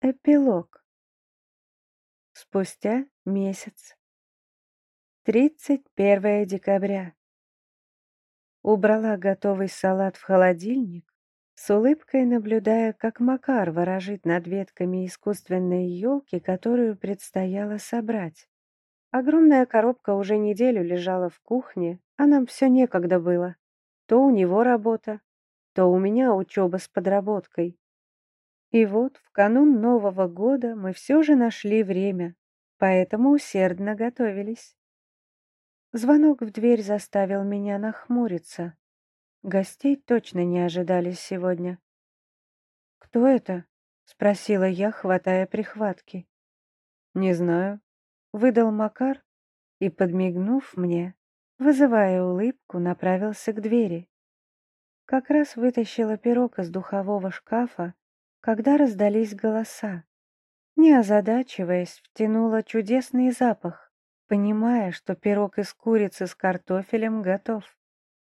Эпилог. Спустя месяц. 31 декабря. Убрала готовый салат в холодильник, с улыбкой наблюдая, как Макар ворожит над ветками искусственной елки, которую предстояло собрать. Огромная коробка уже неделю лежала в кухне, а нам все некогда было. То у него работа, то у меня учеба с подработкой. И вот в канун Нового года мы все же нашли время, поэтому усердно готовились. Звонок в дверь заставил меня нахмуриться. Гостей точно не ожидали сегодня. «Кто это?» — спросила я, хватая прихватки. «Не знаю», — выдал Макар и, подмигнув мне, вызывая улыбку, направился к двери. Как раз вытащила пирог из духового шкафа когда раздались голоса. Не озадачиваясь, втянула чудесный запах, понимая, что пирог из курицы с картофелем готов.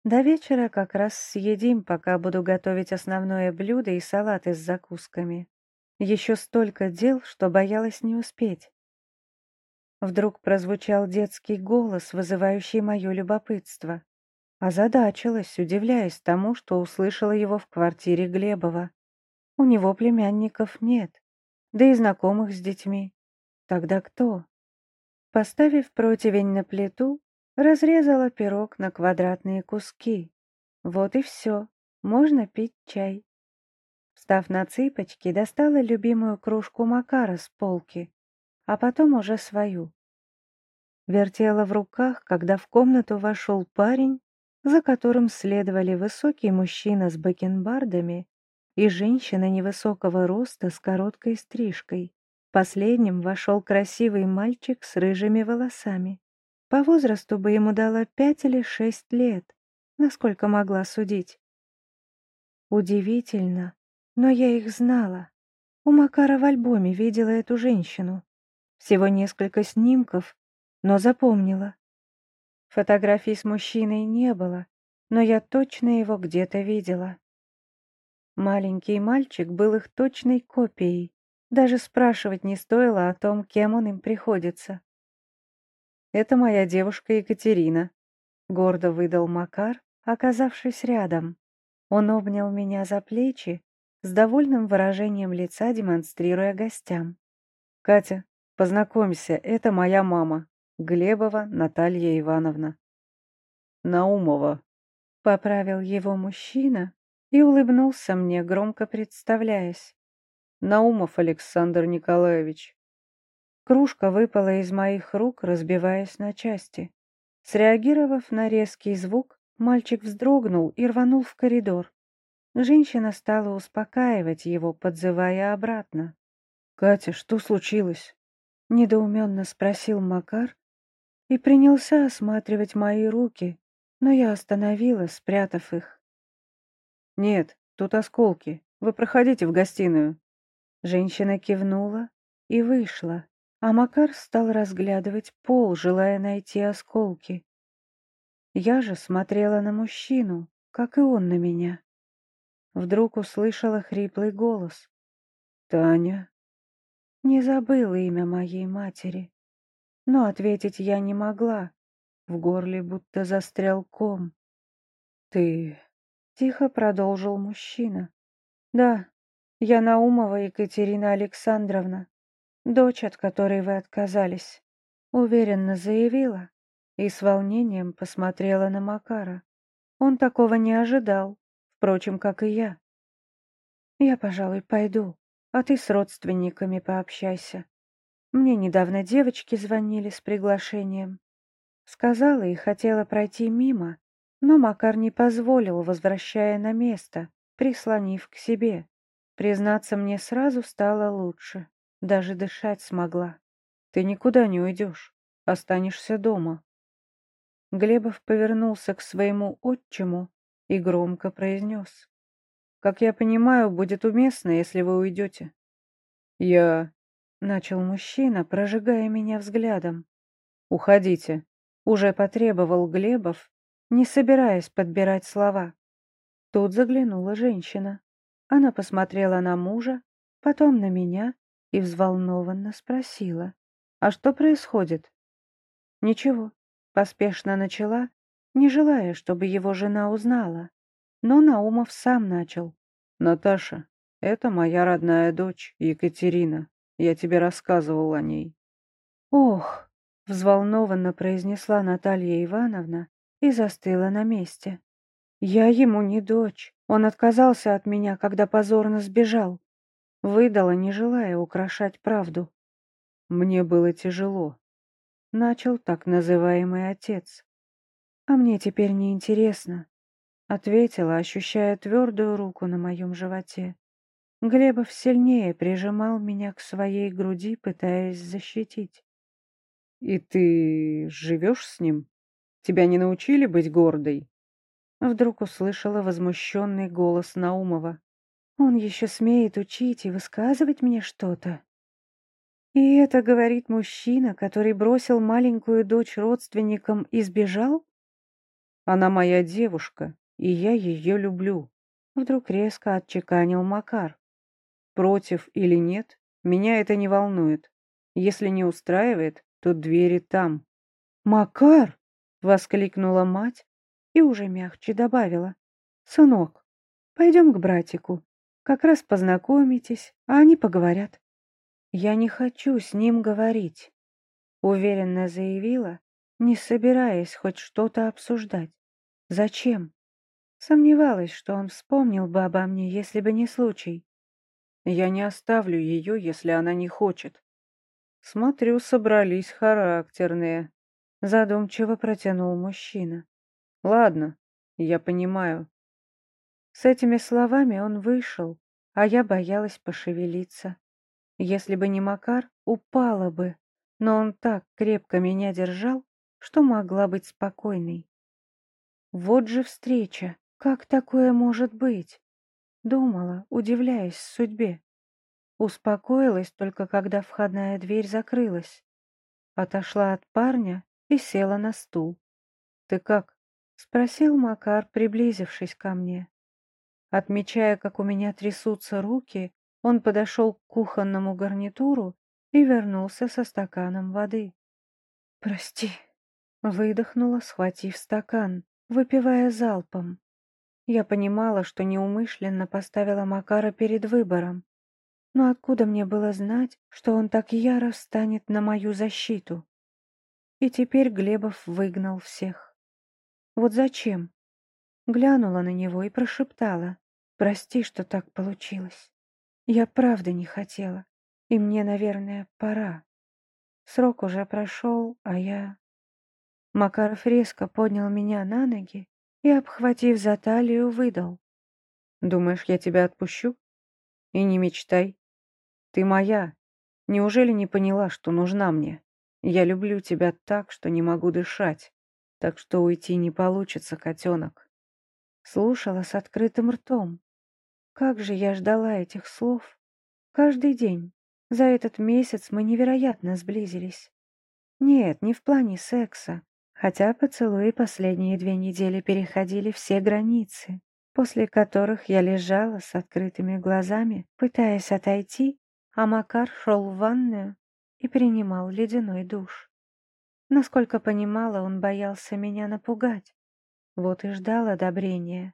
До вечера как раз съедим, пока буду готовить основное блюдо и салаты с закусками. Еще столько дел, что боялась не успеть. Вдруг прозвучал детский голос, вызывающий мое любопытство. Озадачилась, удивляясь тому, что услышала его в квартире Глебова. У него племянников нет, да и знакомых с детьми. Тогда кто? Поставив противень на плиту, разрезала пирог на квадратные куски. Вот и все, можно пить чай. Встав на цыпочки, достала любимую кружку Макара с полки, а потом уже свою. Вертела в руках, когда в комнату вошел парень, за которым следовали высокий мужчина с бакенбардами и женщина невысокого роста с короткой стрижкой. Последним вошел красивый мальчик с рыжими волосами. По возрасту бы ему дало пять или шесть лет, насколько могла судить. Удивительно, но я их знала. У Макара в альбоме видела эту женщину. Всего несколько снимков, но запомнила. Фотографий с мужчиной не было, но я точно его где-то видела. Маленький мальчик был их точной копией. Даже спрашивать не стоило о том, кем он им приходится. «Это моя девушка Екатерина», — гордо выдал Макар, оказавшись рядом. Он обнял меня за плечи, с довольным выражением лица демонстрируя гостям. «Катя, познакомься, это моя мама, Глебова Наталья Ивановна». «Наумова», — поправил его мужчина, и улыбнулся мне, громко представляясь. Наумов Александр Николаевич. Кружка выпала из моих рук, разбиваясь на части. Среагировав на резкий звук, мальчик вздрогнул и рванул в коридор. Женщина стала успокаивать его, подзывая обратно. «Катя, что случилось?» — недоуменно спросил Макар и принялся осматривать мои руки, но я остановила, спрятав их. «Нет, тут осколки. Вы проходите в гостиную». Женщина кивнула и вышла, а Макар стал разглядывать пол, желая найти осколки. Я же смотрела на мужчину, как и он на меня. Вдруг услышала хриплый голос. «Таня?» Не забыла имя моей матери, но ответить я не могла. В горле будто застрял ком. «Ты Тихо продолжил мужчина. «Да, я Наумова Екатерина Александровна, дочь, от которой вы отказались», — уверенно заявила и с волнением посмотрела на Макара. Он такого не ожидал, впрочем, как и я. «Я, пожалуй, пойду, а ты с родственниками пообщайся. Мне недавно девочки звонили с приглашением». Сказала и хотела пройти мимо, но Макар не позволил, возвращая на место, прислонив к себе. Признаться мне сразу стало лучше, даже дышать смогла. Ты никуда не уйдешь, останешься дома. Глебов повернулся к своему отчиму и громко произнес. «Как я понимаю, будет уместно, если вы уйдете». «Я...» — начал мужчина, прожигая меня взглядом. «Уходите», — уже потребовал Глебов, не собираясь подбирать слова. Тут заглянула женщина. Она посмотрела на мужа, потом на меня и взволнованно спросила. «А что происходит?» «Ничего», — поспешно начала, не желая, чтобы его жена узнала. Но Наумов сам начал. «Наташа, это моя родная дочь, Екатерина. Я тебе рассказывал о ней». «Ох!» — взволнованно произнесла Наталья Ивановна и застыла на месте. «Я ему не дочь. Он отказался от меня, когда позорно сбежал. Выдала, не желая украшать правду. Мне было тяжело. Начал так называемый отец. А мне теперь не интересно, ответила, ощущая твердую руку на моем животе. Глебов сильнее прижимал меня к своей груди, пытаясь защитить. «И ты живешь с ним? Тебя не научили быть гордой?» Вдруг услышала возмущенный голос Наумова. «Он еще смеет учить и высказывать мне что-то?» И это говорит мужчина, который бросил маленькую дочь родственникам и сбежал? Она моя девушка, и я ее люблю. Вдруг резко отчеканил Макар. Против или нет, меня это не волнует. Если не устраивает, то двери там. «Макар!» — воскликнула мать и уже мягче добавила. «Сынок, пойдем к братику. Как раз познакомитесь, а они поговорят». «Я не хочу с ним говорить», — уверенно заявила, не собираясь хоть что-то обсуждать. «Зачем?» Сомневалась, что он вспомнил бы обо мне, если бы не случай. «Я не оставлю ее, если она не хочет». «Смотрю, собрались характерные», — задумчиво протянул мужчина. «Ладно, я понимаю». С этими словами он вышел, а я боялась пошевелиться. Если бы не Макар, упала бы, но он так крепко меня держал, что могла быть спокойной. Вот же встреча, как такое может быть? Думала, удивляясь судьбе. Успокоилась только когда входная дверь закрылась. Отошла от парня и села на стул. «Ты как?» — спросил Макар, приблизившись ко мне. Отмечая, как у меня трясутся руки, он подошел к кухонному гарнитуру и вернулся со стаканом воды. «Прости», — выдохнула, схватив стакан, выпивая залпом. Я понимала, что неумышленно поставила Макара перед выбором. Но откуда мне было знать, что он так яро встанет на мою защиту? И теперь Глебов выгнал всех. Вот зачем? Глянула на него и прошептала. «Прости, что так получилось». Я правда не хотела, и мне, наверное, пора. Срок уже прошел, а я... Макаров резко поднял меня на ноги и, обхватив за талию, выдал. «Думаешь, я тебя отпущу? И не мечтай. Ты моя. Неужели не поняла, что нужна мне? Я люблю тебя так, что не могу дышать, так что уйти не получится, котенок». Слушала с открытым ртом, как же я ждала этих слов. Каждый день. За этот месяц мы невероятно сблизились. Нет, не в плане секса, хотя поцелуи последние две недели переходили все границы, после которых я лежала с открытыми глазами, пытаясь отойти, а Макар шел в ванную и принимал ледяной душ. Насколько понимала, он боялся меня напугать. Вот и ждал одобрения.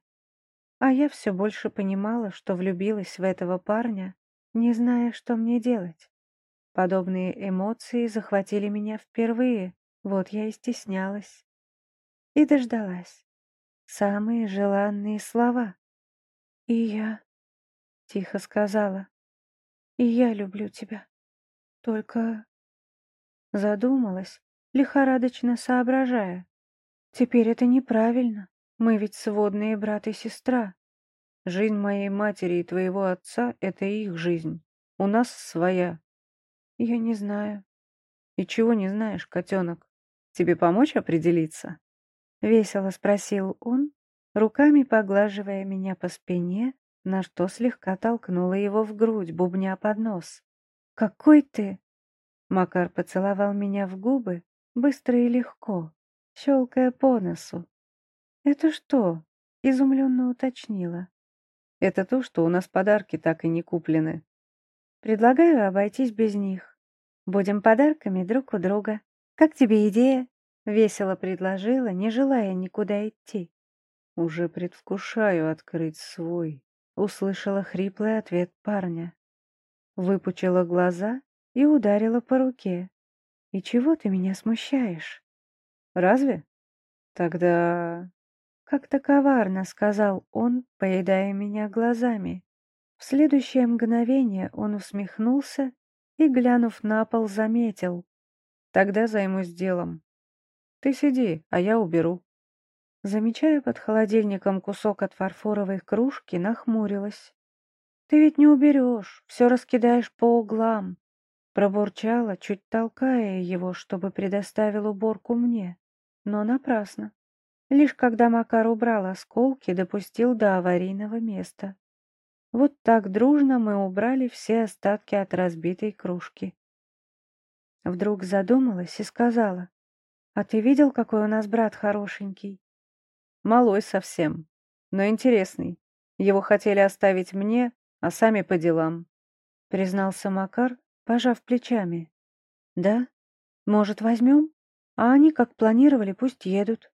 А я все больше понимала, что влюбилась в этого парня, не зная, что мне делать. Подобные эмоции захватили меня впервые, вот я и стеснялась. И дождалась. Самые желанные слова. «И я», — тихо сказала, — «и я люблю тебя. Только...» Задумалась, лихорадочно соображая. «Теперь это неправильно. Мы ведь сводные брат и сестра. Жизнь моей матери и твоего отца — это их жизнь. У нас своя. Я не знаю. И чего не знаешь, котенок? Тебе помочь определиться? Весело спросил он, руками поглаживая меня по спине, на что слегка толкнула его в грудь, бубня под нос. «Какой ты?» Макар поцеловал меня в губы, быстро и легко, щелкая по носу, «Это что?» — изумленно уточнила. «Это то, что у нас подарки так и не куплены». Предлагаю обойтись без них. Будем подарками друг у друга. Как тебе идея?» Весело предложила, не желая никуда идти. «Уже предвкушаю открыть свой», — услышала хриплый ответ парня. Выпучила глаза и ударила по руке. «И чего ты меня смущаешь?» «Разве? Тогда...» Как-то коварно сказал он, поедая меня глазами. В следующее мгновение он усмехнулся и, глянув на пол, заметил. «Тогда займусь делом. Ты сиди, а я уберу». Замечая под холодильником кусок от фарфоровой кружки, нахмурилась. «Ты ведь не уберешь, все раскидаешь по углам», пробурчала, чуть толкая его, чтобы предоставил уборку мне. Но напрасно. Лишь когда Макар убрал осколки, допустил до аварийного места. Вот так дружно мы убрали все остатки от разбитой кружки. Вдруг задумалась и сказала, «А ты видел, какой у нас брат хорошенький?» «Малой совсем, но интересный. Его хотели оставить мне, а сами по делам», — признался Макар, пожав плечами. «Да? Может, возьмем? А они, как планировали, пусть едут».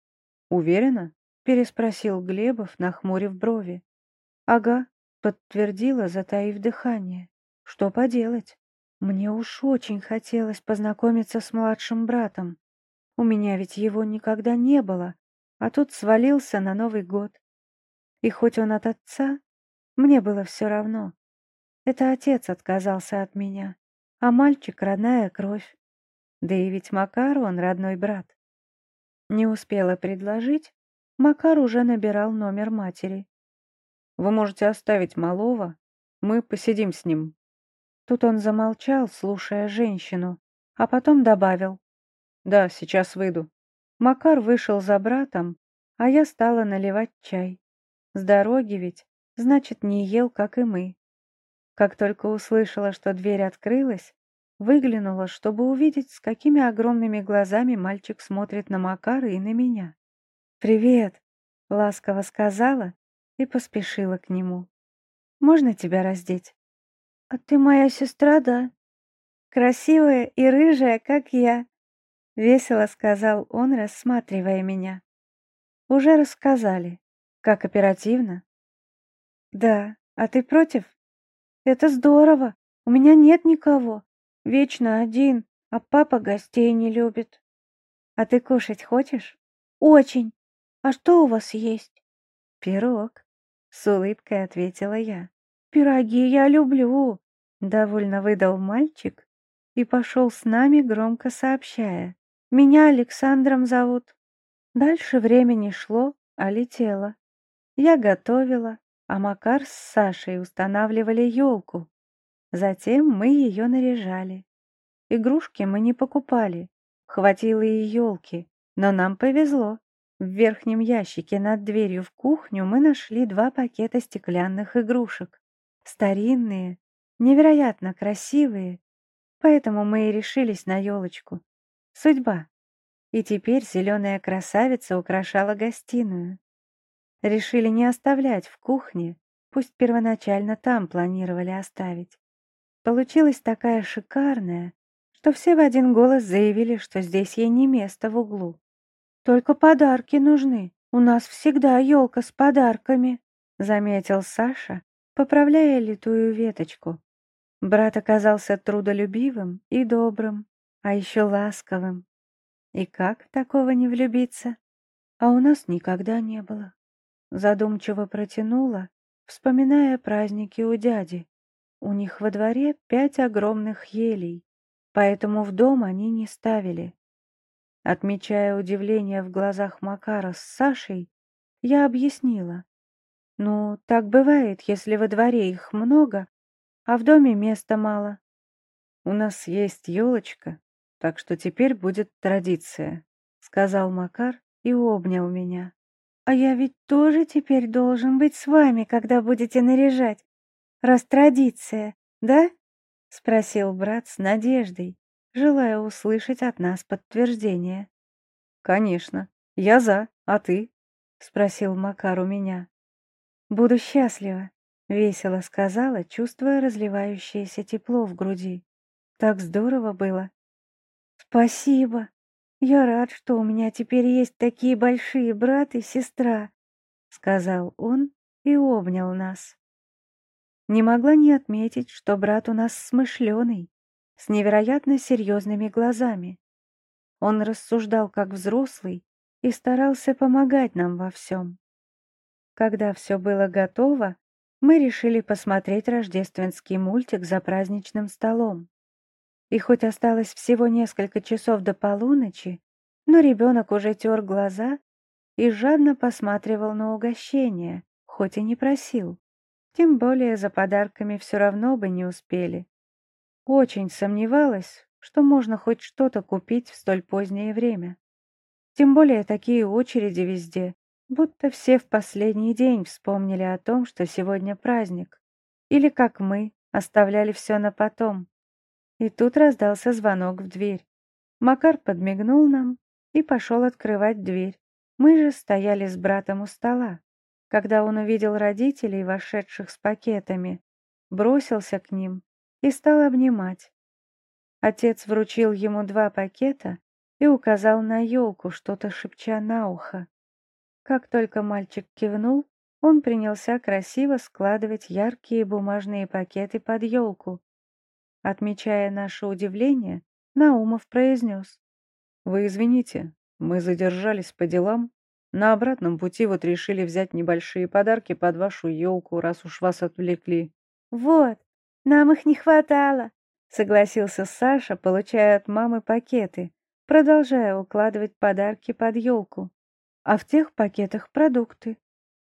«Уверена?» — переспросил Глебов, нахмурив брови. «Ага, Подтвердила, затаив дыхание. Что поделать? Мне уж очень хотелось познакомиться с младшим братом. У меня ведь его никогда не было, а тут свалился на Новый год. И хоть он от отца, мне было все равно. Это отец отказался от меня, а мальчик — родная кровь. Да и ведь Макар он родной брат. Не успела предложить, Макар уже набирал номер матери. Вы можете оставить малого, мы посидим с ним». Тут он замолчал, слушая женщину, а потом добавил. «Да, сейчас выйду». Макар вышел за братом, а я стала наливать чай. С дороги ведь, значит, не ел, как и мы. Как только услышала, что дверь открылась, выглянула, чтобы увидеть, с какими огромными глазами мальчик смотрит на Макара и на меня. «Привет!» — ласково сказала и поспешила к нему. «Можно тебя раздеть?» «А ты моя сестра, да? Красивая и рыжая, как я», — весело сказал он, рассматривая меня. «Уже рассказали. Как оперативно?» «Да. А ты против?» «Это здорово. У меня нет никого. Вечно один, а папа гостей не любит». «А ты кушать хочешь?» «Очень. А что у вас есть?» «Пирог». С улыбкой ответила я. «Пироги я люблю!» Довольно выдал мальчик и пошел с нами, громко сообщая. «Меня Александром зовут». Дальше времени шло, а летело. Я готовила, а Макар с Сашей устанавливали елку. Затем мы ее наряжали. Игрушки мы не покупали, хватило и елки, но нам повезло. В верхнем ящике над дверью в кухню мы нашли два пакета стеклянных игрушек. Старинные, невероятно красивые, поэтому мы и решились на елочку. Судьба. И теперь зеленая красавица украшала гостиную. Решили не оставлять в кухне, пусть первоначально там планировали оставить. Получилась такая шикарная, что все в один голос заявили, что здесь ей не место в углу. «Только подарки нужны. У нас всегда елка с подарками», — заметил Саша, поправляя литую веточку. Брат оказался трудолюбивым и добрым, а еще ласковым. И как такого не влюбиться? А у нас никогда не было. Задумчиво протянула, вспоминая праздники у дяди. У них во дворе пять огромных елей, поэтому в дом они не ставили. Отмечая удивление в глазах Макара с Сашей, я объяснила. Ну, так бывает, если во дворе их много, а в доме места мало. У нас есть елочка, так что теперь будет традиция, сказал Макар и обнял меня. А я ведь тоже теперь должен быть с вами, когда будете наряжать. Раз традиция, да? Спросил брат с надеждой, желая услышать от нас подтверждение. «Конечно, я за, а ты?» — спросил Макар у меня. «Буду счастлива. — весело сказала, чувствуя разливающееся тепло в груди. «Так здорово было!» «Спасибо! Я рад, что у меня теперь есть такие большие брат и сестра!» — сказал он и обнял нас. Не могла не отметить, что брат у нас смышленый, с невероятно серьезными глазами. Он рассуждал как взрослый и старался помогать нам во всем. Когда все было готово, мы решили посмотреть рождественский мультик за праздничным столом. И хоть осталось всего несколько часов до полуночи, но ребенок уже тер глаза и жадно посматривал на угощение, хоть и не просил. Тем более за подарками все равно бы не успели. Очень сомневалась, что можно хоть что-то купить в столь позднее время. Тем более такие очереди везде, будто все в последний день вспомнили о том, что сегодня праздник. Или, как мы, оставляли все на потом. И тут раздался звонок в дверь. Макар подмигнул нам и пошел открывать дверь. Мы же стояли с братом у стола. Когда он увидел родителей, вошедших с пакетами, бросился к ним и стал обнимать. Отец вручил ему два пакета и указал на елку, что-то шепча на ухо. Как только мальчик кивнул, он принялся красиво складывать яркие бумажные пакеты под елку. Отмечая наше удивление, Наумов произнес. «Вы извините, мы задержались по делам, на обратном пути вот решили взять небольшие подарки под вашу елку, раз уж вас отвлекли. Вот, нам их не хватало, согласился Саша, получая от мамы пакеты, продолжая укладывать подарки под елку. А в тех пакетах продукты.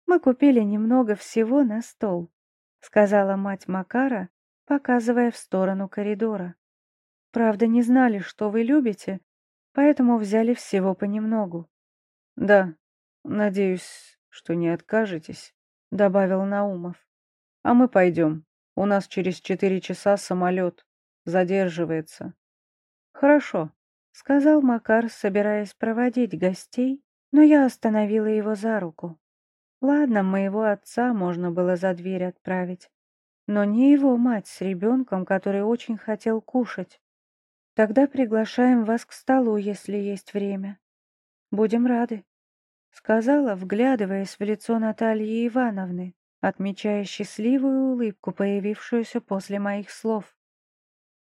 Мы купили немного всего на стол, сказала мать Макара, показывая в сторону коридора. Правда, не знали, что вы любите, поэтому взяли всего понемногу. Да, «Надеюсь, что не откажетесь», — добавил Наумов. «А мы пойдем. У нас через четыре часа самолет. Задерживается». «Хорошо», — сказал Макар, собираясь проводить гостей, но я остановила его за руку. Ладно, моего отца можно было за дверь отправить, но не его мать с ребенком, который очень хотел кушать. Тогда приглашаем вас к столу, если есть время. Будем рады сказала, вглядываясь в лицо Натальи Ивановны, отмечая счастливую улыбку, появившуюся после моих слов.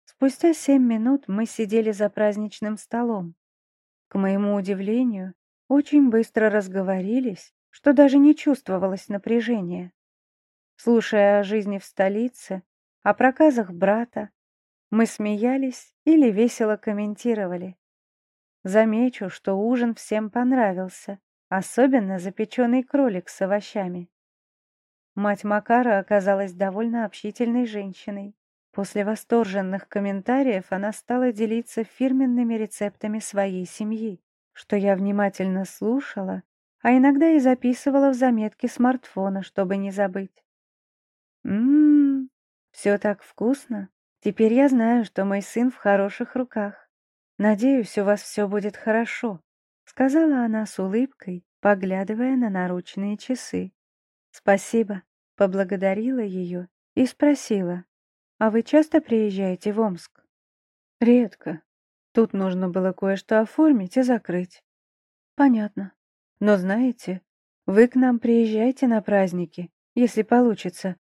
Спустя семь минут мы сидели за праздничным столом. К моему удивлению, очень быстро разговорились, что даже не чувствовалось напряжения. Слушая о жизни в столице, о проказах брата, мы смеялись или весело комментировали. Замечу, что ужин всем понравился, особенно запеченный кролик с овощами. Мать Макара оказалась довольно общительной женщиной. После восторженных комментариев она стала делиться фирменными рецептами своей семьи, что я внимательно слушала, а иногда и записывала в заметки смартфона, чтобы не забыть. Ммм, все так вкусно. Теперь я знаю, что мой сын в хороших руках. Надеюсь, у вас все будет хорошо сказала она с улыбкой, поглядывая на наручные часы. «Спасибо», — поблагодарила ее и спросила, «А вы часто приезжаете в Омск?» «Редко. Тут нужно было кое-что оформить и закрыть». «Понятно. Но знаете, вы к нам приезжайте на праздники, если получится.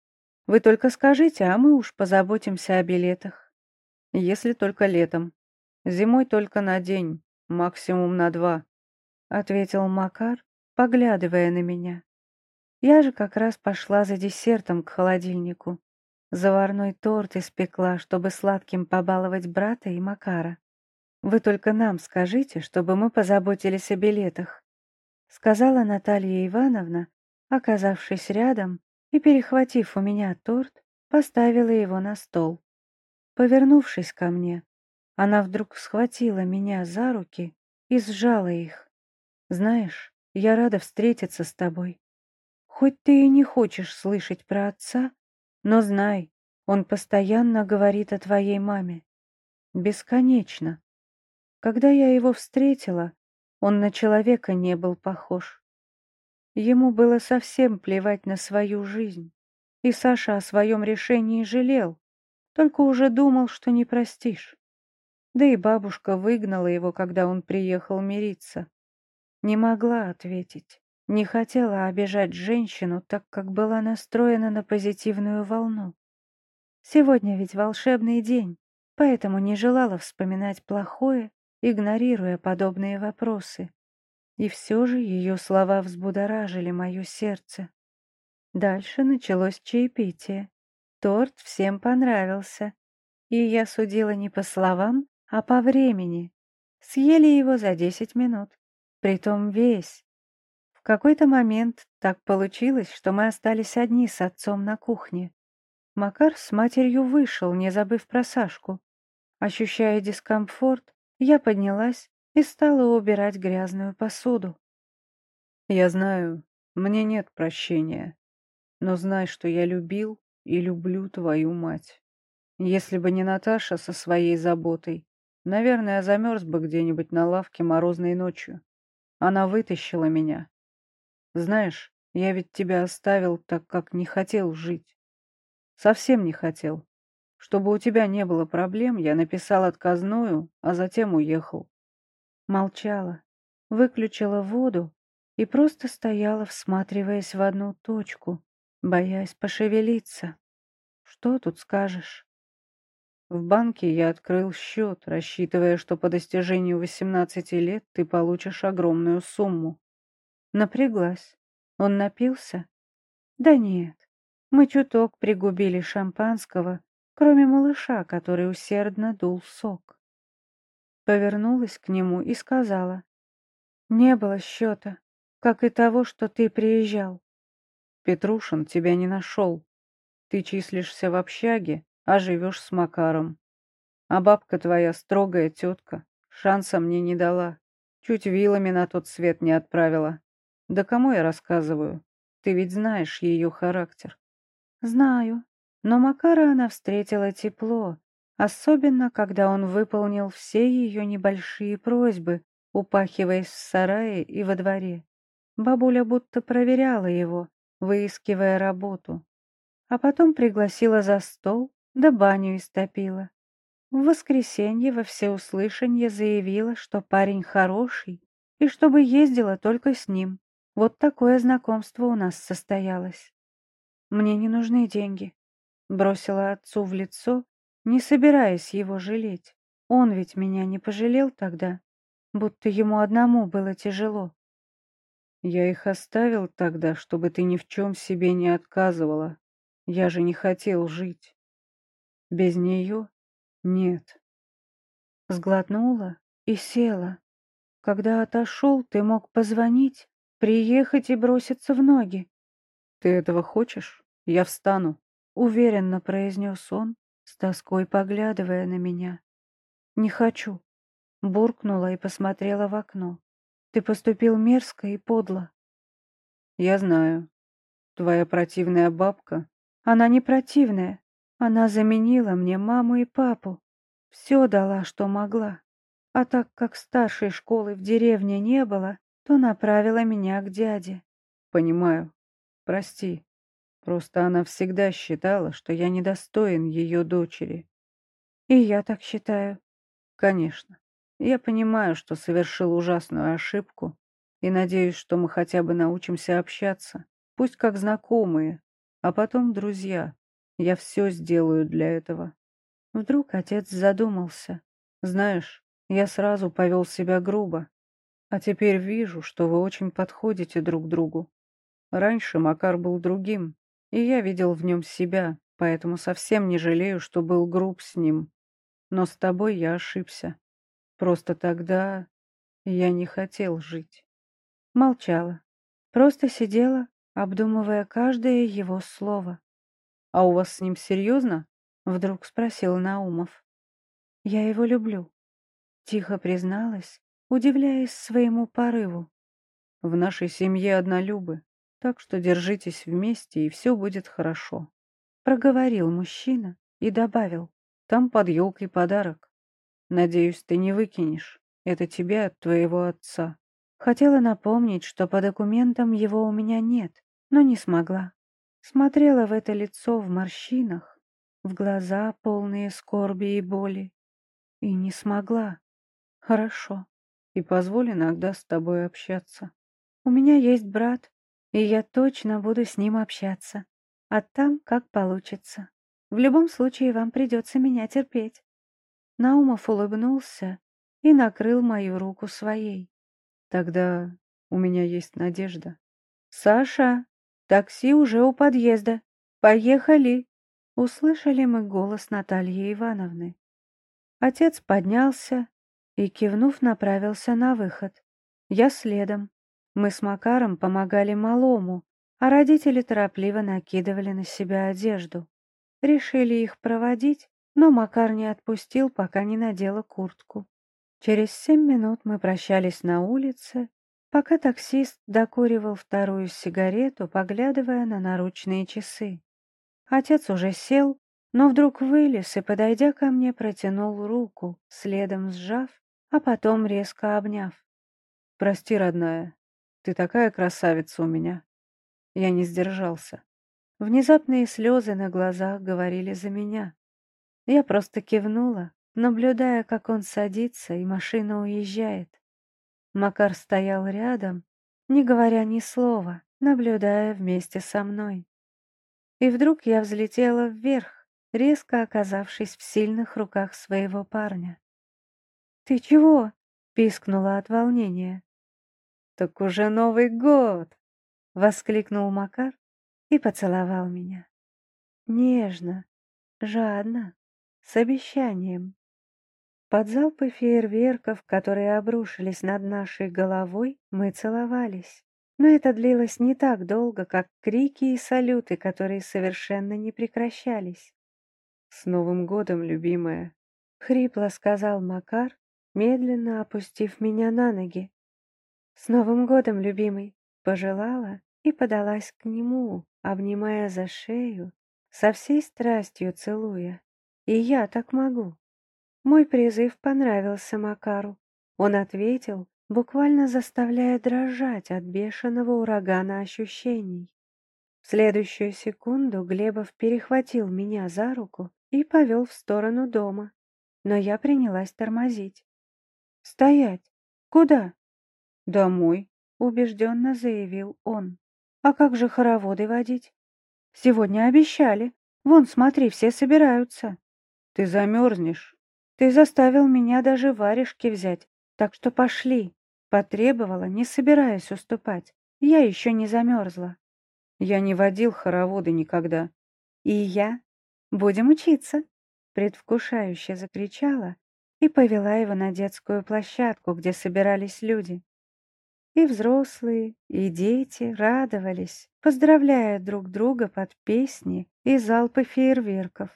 Вы только скажите, а мы уж позаботимся о билетах». «Если только летом. Зимой только на день, максимум на два», ответил Макар, поглядывая на меня. Я же как раз пошла за десертом к холодильнику. Заварной торт испекла, чтобы сладким побаловать брата и Макара. Вы только нам скажите, чтобы мы позаботились о билетах, сказала Наталья Ивановна, оказавшись рядом и перехватив у меня торт, поставила его на стол. Повернувшись ко мне, она вдруг схватила меня за руки и сжала их. Знаешь, я рада встретиться с тобой. Хоть ты и не хочешь слышать про отца, но знай, он постоянно говорит о твоей маме. Бесконечно. Когда я его встретила, он на человека не был похож. Ему было совсем плевать на свою жизнь. И Саша о своем решении жалел, только уже думал, что не простишь. Да и бабушка выгнала его, когда он приехал мириться. Не могла ответить, не хотела обижать женщину, так как была настроена на позитивную волну. Сегодня ведь волшебный день, поэтому не желала вспоминать плохое, игнорируя подобные вопросы. И все же ее слова взбудоражили мое сердце. Дальше началось чаепитие. Торт всем понравился. И я судила не по словам, а по времени. Съели его за десять минут. Притом весь. В какой-то момент так получилось, что мы остались одни с отцом на кухне. Макар с матерью вышел, не забыв про Сашку. Ощущая дискомфорт, я поднялась и стала убирать грязную посуду. «Я знаю, мне нет прощения, но знай, что я любил и люблю твою мать. Если бы не Наташа со своей заботой, наверное, замерз бы где-нибудь на лавке морозной ночью. Она вытащила меня. Знаешь, я ведь тебя оставил, так как не хотел жить. Совсем не хотел. Чтобы у тебя не было проблем, я написал отказную, а затем уехал. Молчала, выключила воду и просто стояла, всматриваясь в одну точку, боясь пошевелиться. Что тут скажешь? В банке я открыл счет, рассчитывая, что по достижению 18 лет ты получишь огромную сумму. Напряглась. Он напился? Да нет. Мы чуток пригубили шампанского, кроме малыша, который усердно дул сок повернулась к нему и сказала. «Не было счета, как и того, что ты приезжал». «Петрушин тебя не нашел. Ты числишься в общаге, а живешь с Макаром. А бабка твоя строгая тетка, шанса мне не дала. Чуть вилами на тот свет не отправила. Да кому я рассказываю? Ты ведь знаешь ее характер». «Знаю. Но Макара она встретила тепло, Особенно, когда он выполнил все ее небольшие просьбы, упахиваясь в сарае и во дворе. Бабуля будто проверяла его, выискивая работу. А потом пригласила за стол, да баню истопила. В воскресенье во всеуслышание заявила, что парень хороший, и чтобы ездила только с ним. Вот такое знакомство у нас состоялось. Мне не нужны деньги. Бросила отцу в лицо не собираясь его жалеть. Он ведь меня не пожалел тогда, будто ему одному было тяжело. Я их оставил тогда, чтобы ты ни в чем себе не отказывала. Я же не хотел жить. Без нее нет. Сглотнула и села. Когда отошел, ты мог позвонить, приехать и броситься в ноги. Ты этого хочешь? Я встану. Уверенно произнес он, с тоской поглядывая на меня. «Не хочу», — буркнула и посмотрела в окно. «Ты поступил мерзко и подло». «Я знаю. Твоя противная бабка...» «Она не противная. Она заменила мне маму и папу. Все дала, что могла. А так как старшей школы в деревне не было, то направила меня к дяде». «Понимаю. Прости. Просто она всегда считала, что я недостоин ее дочери. И я так считаю. Конечно. Я понимаю, что совершил ужасную ошибку, и надеюсь, что мы хотя бы научимся общаться, пусть как знакомые, а потом друзья. Я все сделаю для этого. Вдруг отец задумался. Знаешь, я сразу повел себя грубо, а теперь вижу, что вы очень подходите друг другу. Раньше Макар был другим, и я видел в нем себя, поэтому совсем не жалею, что был груб с ним. Но с тобой я ошибся. Просто тогда я не хотел жить. Молчала. Просто сидела, обдумывая каждое его слово. «А у вас с ним серьезно?» — вдруг спросил Наумов. «Я его люблю», — тихо призналась, удивляясь своему порыву. «В нашей семье однолюбы. Так что держитесь вместе, и все будет хорошо. Проговорил мужчина и добавил. Там под елкой подарок. Надеюсь, ты не выкинешь. Это тебе от твоего отца. Хотела напомнить, что по документам его у меня нет, но не смогла. смотрела в это лицо в морщинах, в глаза, полные скорби и боли, и не смогла. Хорошо, и позволь иногда с тобой общаться. У меня есть брат, и я точно буду с ним общаться, а там как получится. В любом случае вам придется меня терпеть. Наумов улыбнулся и накрыл мою руку своей. Тогда у меня есть надежда. «Саша, такси уже у подъезда. Поехали!» Услышали мы голос Натальи Ивановны. Отец поднялся и, кивнув, направился на выход. Я следом. Мы с Макаром помогали малому, а родители торопливо накидывали на себя одежду. Решили их проводить, но Макар не отпустил, пока не надела куртку. Через семь минут мы прощались на улице, пока таксист докуривал вторую сигарету, поглядывая на наручные часы. Отец уже сел, но вдруг вылез и, подойдя ко мне, протянул руку, следом сжав, а потом резко обняв. «Прости, родная, ты такая красавица у меня». Я не сдержался. Внезапные слезы на глазах говорили за меня. Я просто кивнула, наблюдая, как он садится и машина уезжает. Макар стоял рядом, не говоря ни слова, наблюдая вместе со мной. И вдруг я взлетела вверх, резко оказавшись в сильных руках своего парня. «Ты чего?» — пискнула от волнения. «Так уже Новый год!» — воскликнул Макар и поцеловал меня. Нежно, жадно, с обещанием. Под залпы фейерверков, которые обрушились над нашей головой, мы целовались. Но это длилось не так долго, как крики и салюты, которые совершенно не прекращались. «С Новым годом, любимая!» — хрипло сказал Макар, медленно опустив меня на ноги. «С Новым годом, любимый!» — пожелала и подалась к нему, обнимая за шею, со всей страстью целуя. И я так могу. Мой призыв понравился Макару. Он ответил, буквально заставляя дрожать от бешеного урагана ощущений. В следующую секунду Глебов перехватил меня за руку и повел в сторону дома, но я принялась тормозить. «Стоять! Куда?» «Домой», — убежденно заявил он. «А как же хороводы водить?» «Сегодня обещали. Вон, смотри, все собираются». «Ты замерзнешь». Ты заставил меня даже варежки взять, так что пошли. Потребовала, не собираясь уступать. Я еще не замерзла. Я не водил хороводы никогда. И я? Будем учиться. Предвкушающе закричала и повела его на детскую площадку, где собирались люди. И взрослые, и дети радовались, поздравляя друг друга под песни и залпы фейерверков.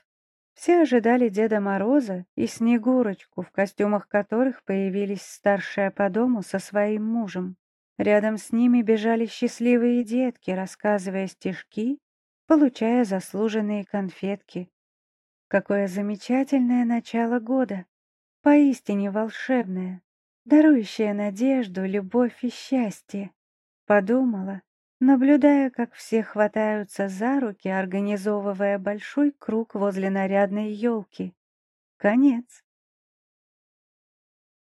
Все ожидали Деда Мороза и Снегурочку, в костюмах которых появились старшая по дому со своим мужем. Рядом с ними бежали счастливые детки, рассказывая стишки, получая заслуженные конфетки. Какое замечательное начало года! Поистине волшебное, дарующее надежду, любовь и счастье. Подумала наблюдая, как все хватаются за руки, организовывая большой круг возле нарядной елки. Конец.